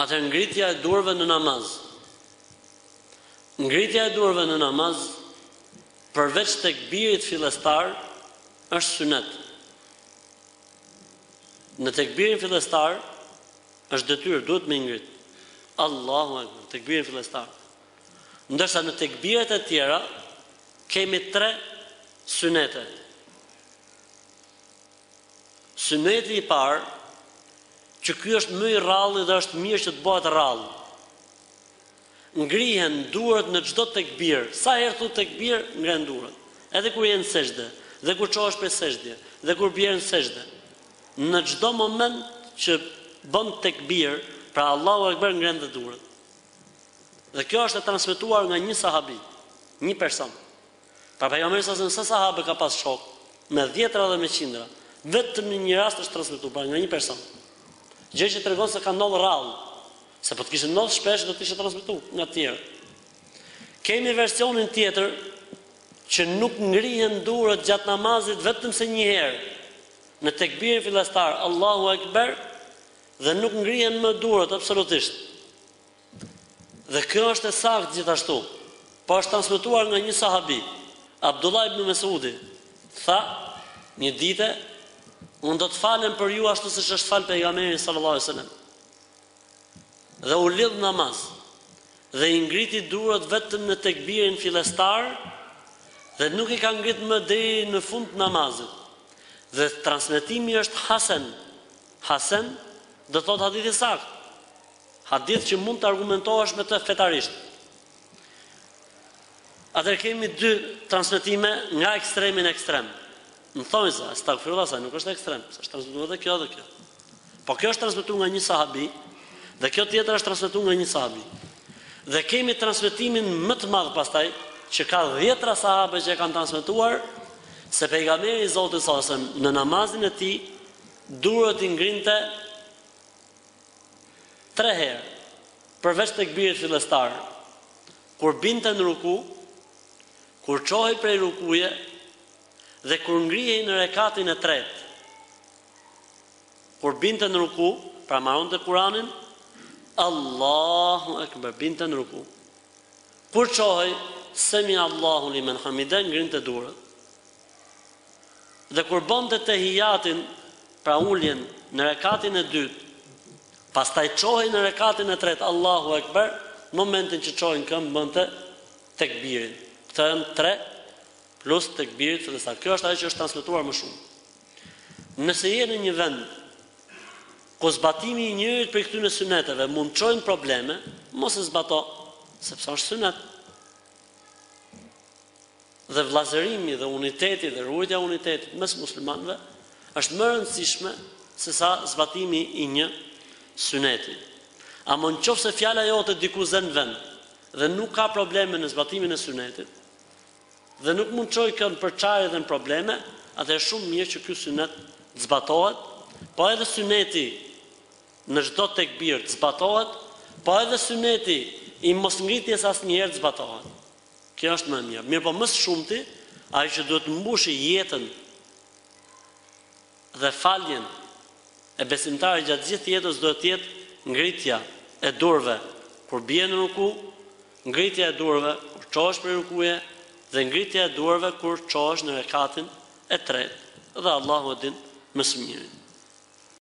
Atëherë ngritja e duarve në namaz. Ngritja e duarve në namaz përveç tekbirit fillestar është synet. Në tekbirin fillestar është detyrë, duhet me i ngrit. Allahu Akbar, tekbirin fillestar. Ndërsa në tekbiret e tjera kemi tre synete. Syneti i parë, që ky është më i rralli dhe është mirë që të bëhet rrallë. Ngrihen duart në çdo tekbir, sa herë thu tekbir, ngren duart. Edhe kur je në sexhde, dhe kur çohesh prej sexhdeje, dhe kur bjen në sexhde. Në çdo moment që bën tekbir, pra Allahu Ekber ngren dhe duart. Dhe kjo është e transmetuar nga një sahabi, një person. Pra pejgamberi sa selam sa sahabë ka pas shokë, me dhjetra dhe me qindra, vetëm në një rast është transmetuar, pra nga një person. Gjë që tregon se ka ndodhur rrallë, se po të kishte ndodhur shpesh do të ishte transmetuar nga të tjerë. Kemi versionin tjetër që nuk ngrihen durët gjatë namazit vetëm se një herë. Në tekbirin fillestar, Allahu Ekber, dhe nuk ngrihen më durët absolutisht. Dhe kjo është e saktë gjithashtu, po është transmetuar nga një sahabi, Abdullah ibn Mes'udi, tha, një dite, unë do të falem për ju ashtu siç është fal Pejgamberi sallallahu alaihi wasallam. Dhe u lidh namaz dhe i ngriti durët vetëm në tekbirin fillestar dhe nuk i ka ngrit më deri në fund të namazit. Dhe transmetimi është hasen. Hasen do të thotë hadith i saktë. Hadith që mund të argumentohesh me të fetarisht. Atëherë kemi dy transmetime nga ekstremi në ekstrem. Në thonjza, astaghfirullah, se nuk është ekstrem, se është transmetuar edhe kjo edhe kjo. Po kjo është transmetuar nga një sahabi dhe kjo tjetra është transmetuar nga një sahabi. Dhe kemi transmetimin më të madh pastaj që ka dhjetra sahabe që e kanë transmetuar se pejgamberi i Zotit sallallahu alajhi wasallam në namazin e tij durët i ngrinte Tre herë, përveç tekbirit fillestar, kur binte në ruku, kur çohej prej rukuje dhe kur ngrihej në rekatin e tretë. Kur binte në ruku, pra maronte Kur'anin, Allahu Ekber, binte në ruku. Kur çohej, Semi Allahu liman hamida, ngrinte durët. Dhe kur bënte tehijatin, pra uljen, në rekatin e dytë, pastaj çohej në rekatin e tretë, Allahu Akbar, në momentin që çohej në këmbë bënte tekbirin. Këto janë tre plus tekbirit fillestar. Kjo është ajo që është transmetuar më shumë. Nëse je në një vend ku zbatimi i njërit prej këtyre syneteve mund të çojë në probleme, mos e zbato, sepse është synet. dhe vëllazërimi dhe uniteti dhe ruajtja e unitetit mes muslimanëve është më e rëndësishme se sa zbatimi i një syneti. Ama në qoftë se fjala jote diku zën vend dhe nuk ka probleme në zbatimin e synetit dhe nuk mund të çojë kjo në përçarje dhe në probleme, atëherë shumë mirë që ky synet të zbatohet, po edhe syneti në çdo tekbir të zbatohet, po edhe syneti i mos ngritjes asnjëherë të zbatohet. Kjo është më e mirë. Mirëpo më së shumti, ai që duhet të mbushi jetën dhe faljen e besimtarit gjatë gjithë jetës duhet të jetë ngritja e durve kur bie në ruku, ngritja e durve kur çohesh prej rukuje dhe ngritja e duarve kur çohesh në rekatin e tretë. Dhe Allahu e din më së miri.